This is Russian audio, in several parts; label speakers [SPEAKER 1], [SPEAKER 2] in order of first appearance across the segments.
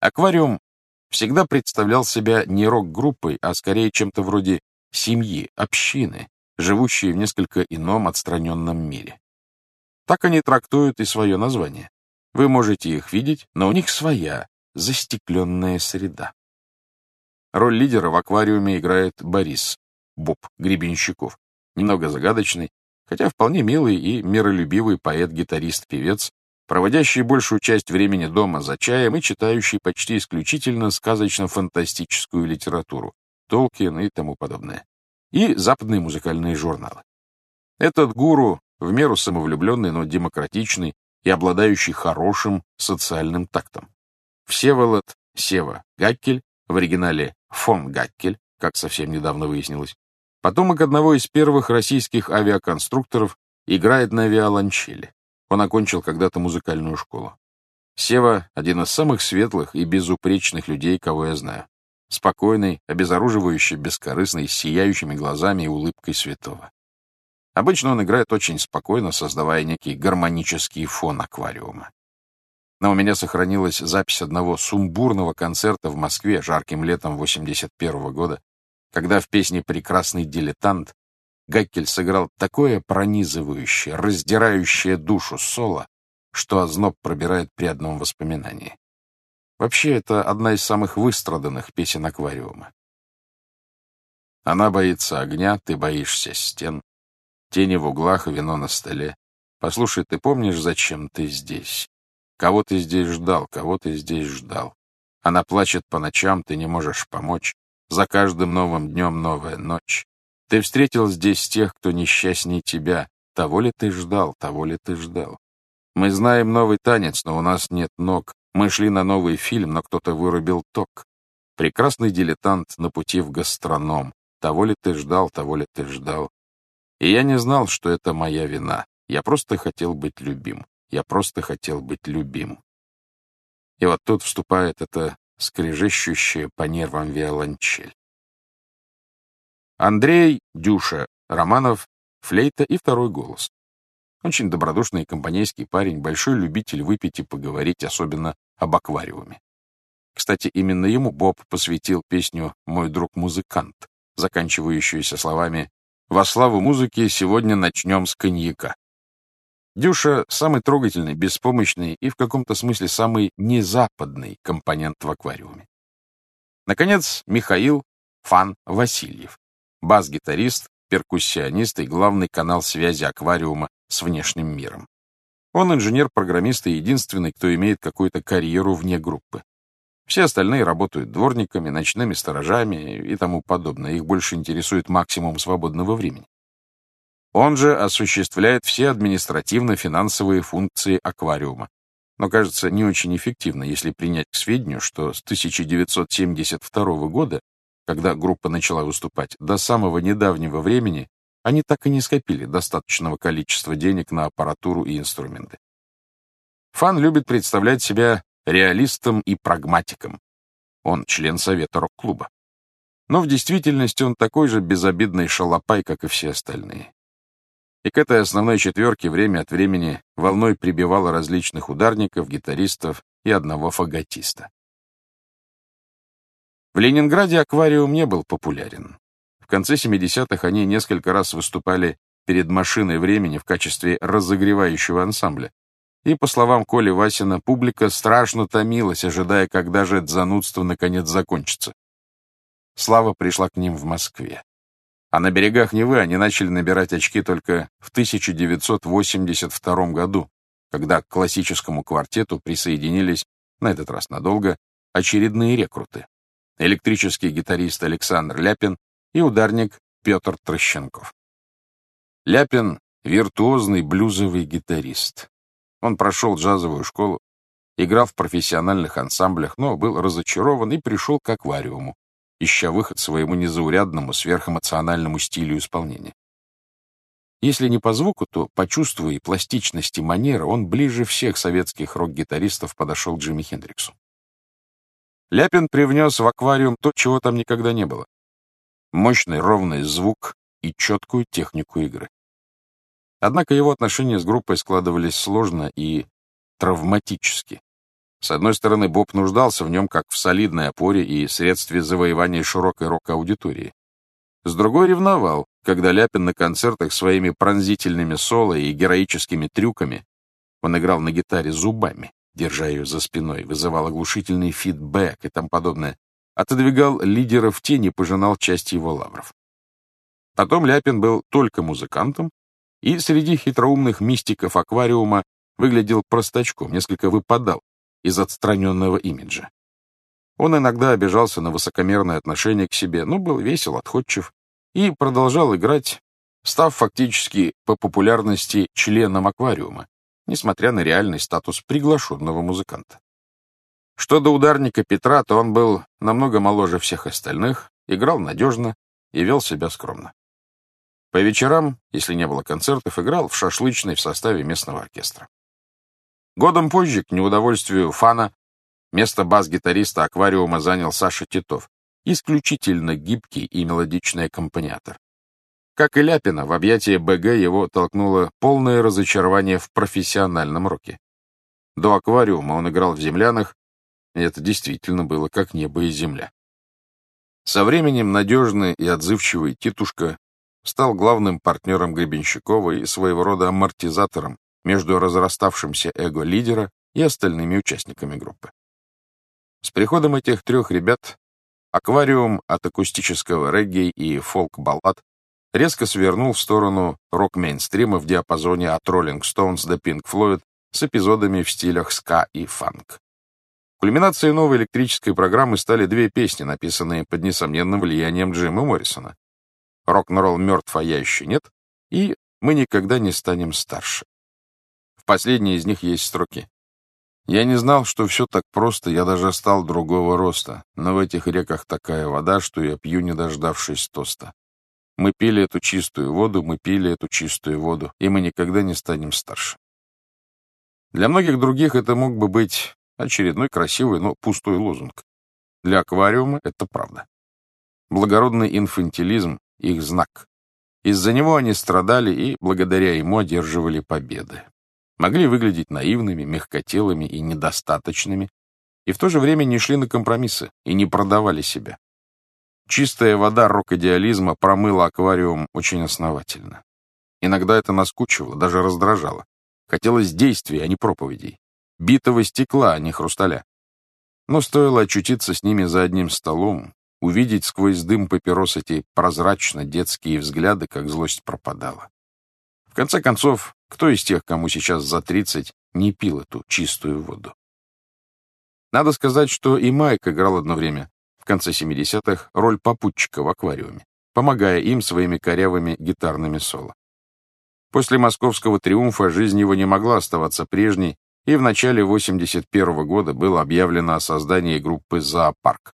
[SPEAKER 1] Аквариум всегда представлял себя не рок-группой, а скорее чем-то вроде семьи, общины, живущие в несколько ином отстраненном мире. Так они трактуют и свое название. Вы можете их видеть, но у них своя, застекленная среда. Роль лидера в аквариуме играет Борис, Боб Гребенщиков, немного загадочный, хотя вполне милый и миролюбивый поэт-гитарист-певец, проводящий большую часть времени дома за чаем и читающий почти исключительно сказочно-фантастическую литературу, Толкин и тому подобное, и западные музыкальные журналы. Этот гуру, в меру самовлюбленный, но демократичный и обладающий хорошим социальным тактом. Всеволод Сева Гаккель, в оригинале фон Гаккель, как совсем недавно выяснилось, потомок одного из первых российских авиаконструкторов, играет на виолончели. Он окончил когда-то музыкальную школу. Сева — один из самых светлых и безупречных людей, кого я знаю. Спокойный, обезоруживающий, бескорыстный, с сияющими глазами и улыбкой святого. Обычно он играет очень спокойно, создавая некий гармонический фон аквариума. Но у меня сохранилась запись одного сумбурного концерта в Москве жарким летом 81 -го года, когда в песне «Прекрасный дилетант» Гаккель сыграл такое пронизывающее, раздирающее душу соло, что озноб пробирает при одном воспоминании. Вообще, это одна из самых выстраданных песен аквариума. Она боится огня, ты боишься стен, тени в углах и вино на столе. Послушай, ты помнишь, зачем ты здесь? Кого ты здесь ждал, кого ты здесь ждал? Она плачет по ночам, ты не можешь помочь. За каждым новым днем новая ночь. Ты встретил здесь тех, кто несчастней тебя. Того ли ты ждал, того ли ты ждал. Мы знаем новый танец, но у нас нет ног. Мы шли на новый фильм, но кто-то вырубил ток. Прекрасный дилетант на пути в гастроном. Того ли ты ждал, того ли ты ждал. И я не знал, что это моя вина. Я просто хотел быть любим. Я просто хотел быть любим. И вот тут вступает эта скрежещущая по нервам виолончель. Андрей, Дюша, Романов, флейта и второй голос. Очень добродушный компанейский парень, большой любитель выпить и поговорить, особенно об аквариуме. Кстати, именно ему Боб посвятил песню «Мой друг-музыкант», заканчивающуюся словами «Во славу музыки сегодня начнем с коньяка». Дюша — самый трогательный, беспомощный и в каком-то смысле самый незападный компонент в аквариуме. Наконец, Михаил Фан Васильев, бас-гитарист, перкуссионист и главный канал связи аквариума с внешним миром. Он инженер-программист и единственный, кто имеет какую-то карьеру вне группы. Все остальные работают дворниками, ночными сторожами и тому подобное. Их больше интересует максимум свободного времени. Он же осуществляет все административно-финансовые функции аквариума. Но кажется не очень эффективно, если принять к сведению, что с 1972 года, когда группа начала выступать, до самого недавнего времени они так и не скопили достаточного количества денег на аппаратуру и инструменты. Фан любит представлять себя реалистом и прагматиком. Он член совета рок-клуба. Но в действительности он такой же безобидный шалопай, как и все остальные и к этой основной четверке время от времени волной прибивало различных ударников, гитаристов и одного фаготиста. В Ленинграде аквариум не был популярен. В конце 70-х они несколько раз выступали перед машиной времени в качестве разогревающего ансамбля. И, по словам Коли Васина, публика страшно томилась, ожидая, когда же это занудство наконец закончится. Слава пришла к ним в Москве. А на берегах Невы они начали набирать очки только в 1982 году, когда к классическому квартету присоединились, на этот раз надолго, очередные рекруты. Электрический гитарист Александр Ляпин и ударник Петр Трощенков. Ляпин — виртуозный блюзовый гитарист. Он прошел джазовую школу, играл в профессиональных ансамблях, но был разочарован и пришел к аквариуму, ища выход своему незаурядному, сверхэмоциональному стилю исполнения. Если не по звуку, то по чувству и пластичности манеры он ближе всех советских рок-гитаристов подошел к Джимми Хендриксу. Ляпин привнес в аквариум то, чего там никогда не было. Мощный ровный звук и четкую технику игры. Однако его отношения с группой складывались сложно и травматически. С одной стороны, Боб нуждался в нем как в солидной опоре и средстве завоевания широкой рок-аудитории. С другой ревновал, когда Ляпин на концертах своими пронзительными соло и героическими трюками он играл на гитаре зубами, держа ее за спиной, вызывал оглушительный фидбэк и тому подобное, отодвигал лидера в тени пожинал часть его лавров. Потом Ляпин был только музыкантом, и среди хитроумных мистиков аквариума выглядел простачком, несколько выпадал из отстраненного имиджа. Он иногда обижался на высокомерное отношение к себе, но был весел, отходчив и продолжал играть, став фактически по популярности членом аквариума, несмотря на реальный статус приглашенного музыканта. Что до ударника Петра, то он был намного моложе всех остальных, играл надежно и вел себя скромно. По вечерам, если не было концертов, играл в шашлычной в составе местного оркестра. Годом позже, к неудовольствию фана, место бас-гитариста аквариума занял Саша Титов, исключительно гибкий и мелодичный аккомпаниатор. Как и Ляпина, в объятия БГ его толкнуло полное разочарование в профессиональном роке. До аквариума он играл в землянах, и это действительно было как небо и земля. Со временем надежный и отзывчивый Титушка стал главным партнером Гребенщикова и своего рода амортизатором между разраставшимся эго лидера и остальными участниками группы. С приходом этих трех ребят аквариум от акустического регги и фолк-баллад резко свернул в сторону рок-мейнстрима в диапазоне от Rolling Stones до Pink Floyd с эпизодами в стилях ска и фанк. Кульминацией новой электрической программы стали две песни, написанные под несомненным влиянием Джима Моррисона. «Рок-н-ролл мертв, а я еще нет» и «Мы никогда не станем старше». В последней из них есть строки. «Я не знал, что все так просто, я даже стал другого роста, но в этих реках такая вода, что я пью, не дождавшись тоста. Мы пили эту чистую воду, мы пили эту чистую воду, и мы никогда не станем старше». Для многих других это мог бы быть очередной красивый, но пустой лозунг. Для аквариума это правда. Благородный инфантилизм — их знак. Из-за него они страдали и, благодаря ему, одерживали победы. Могли выглядеть наивными, мягкотелыми и недостаточными, и в то же время не шли на компромиссы и не продавали себя. Чистая вода рок-идеализма промыла аквариум очень основательно. Иногда это наскучивало, даже раздражало. Хотелось действий, а не проповедей. Битого стекла, а не хрусталя. Но стоило очутиться с ними за одним столом, увидеть сквозь дым папирос эти прозрачно-детские взгляды, как злость пропадала. В конце концов, кто из тех, кому сейчас за 30, не пил эту чистую воду? Надо сказать, что и Майк играл одно время, конце 70-х, роль попутчика в аквариуме, помогая им своими корявыми гитарными соло. После московского триумфа жизнь его не могла оставаться прежней, и в начале 81 года было объявлено о создании группы «Зоопарк».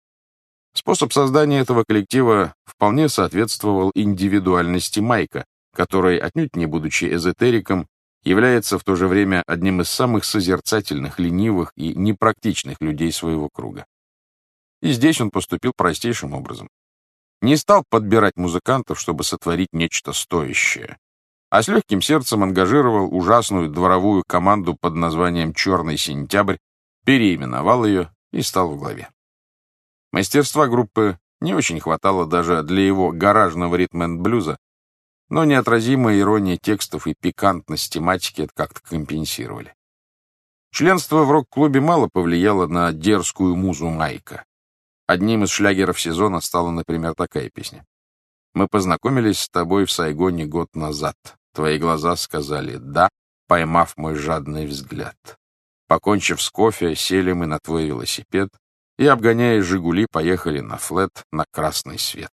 [SPEAKER 1] Способ создания этого коллектива вполне соответствовал индивидуальности Майка, который, отнюдь не будучи эзотериком, является в то же время одним из самых созерцательных, ленивых и непрактичных людей своего круга. И здесь он поступил простейшим образом. Не стал подбирать музыкантов, чтобы сотворить нечто стоящее, а с легким сердцем ангажировал ужасную дворовую команду под названием «Черный сентябрь», переименовал ее и стал в главе. Мастерства группы не очень хватало даже для его гаражного ритм-энд-блюза, но неотразимая ирония текстов и пикантность тематики это как-то компенсировали. Членство в рок-клубе мало повлияло на дерзкую музу Майка. Одним из шлягеров сезона стала, например, такая песня. Мы познакомились с тобой в Сайгоне год назад. Твои глаза сказали «да», поймав мой жадный взгляд. Покончив с кофе, сели мы на твой велосипед и, обгоняя «Жигули», поехали на флет на красный свет.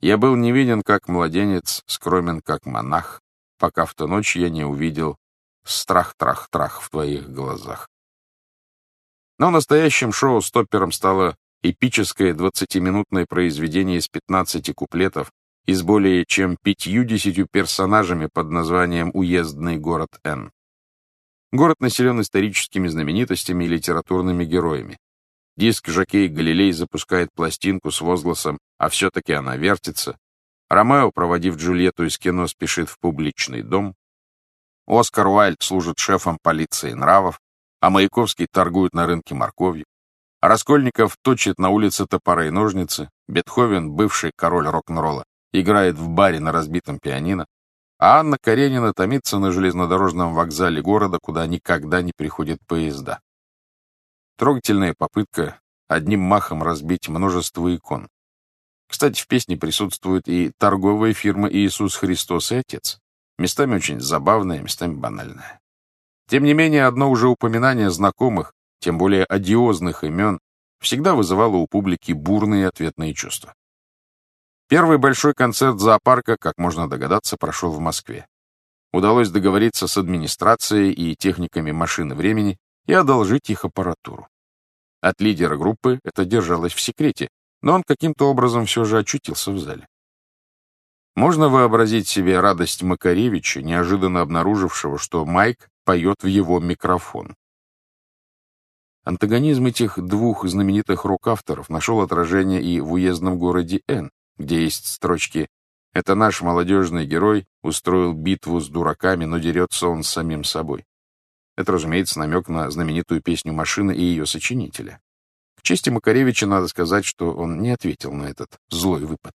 [SPEAKER 1] Я был невиден, как младенец, скромен, как монах, пока в ту ночь я не увидел страх-трах-трах в твоих глазах. Но настоящим шоу-стоппером стало эпическое двадцатиминутное произведение из 15 куплетов и с более чем пятьюдесятью персонажами под названием «Уездный город Н». Город населен историческими знаменитостями и литературными героями. Диск «Жокей Галилей» запускает пластинку с возгласом «А все-таки она вертится». Ромео, проводив Джульетту из кино, спешит в публичный дом. Оскар Уайльд служит шефом полиции нравов. а Маяковский торгует на рынке морковью, Раскольников точит на улице топоры и ножницы, Бетховен, бывший король рок-н-ролла, играет в баре на разбитом пианино, а Анна Каренина томится на железнодорожном вокзале города, куда никогда не приходят поезда. Трогательная попытка одним махом разбить множество икон. Кстати, в песне присутствует и торговая фирма «Иисус Христос и Отец», местами очень забавная, местами банальная. Тем не менее, одно уже упоминание знакомых, тем более одиозных имен, всегда вызывало у публики бурные ответные чувства. Первый большой концерт зоопарка, как можно догадаться, прошел в Москве. Удалось договориться с администрацией и техниками машины времени и одолжить их аппаратуру. От лидера группы это держалось в секрете, но он каким-то образом все же очутился в зале. Можно вообразить себе радость Макаревича, неожиданно обнаружившего, что Майк поет в его микрофон. Антагонизм этих двух знаменитых рок-авторов нашел отражение и в уездном городе Н, где есть строчки «Это наш молодежный герой устроил битву с дураками, но дерется он с самим собой». Это, разумеется, намек на знаменитую песню «Машина» и ее сочинителя. К чести Макаревича надо сказать, что он не ответил на этот злой выпад.